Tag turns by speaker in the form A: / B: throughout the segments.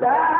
A: That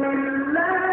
A: ولن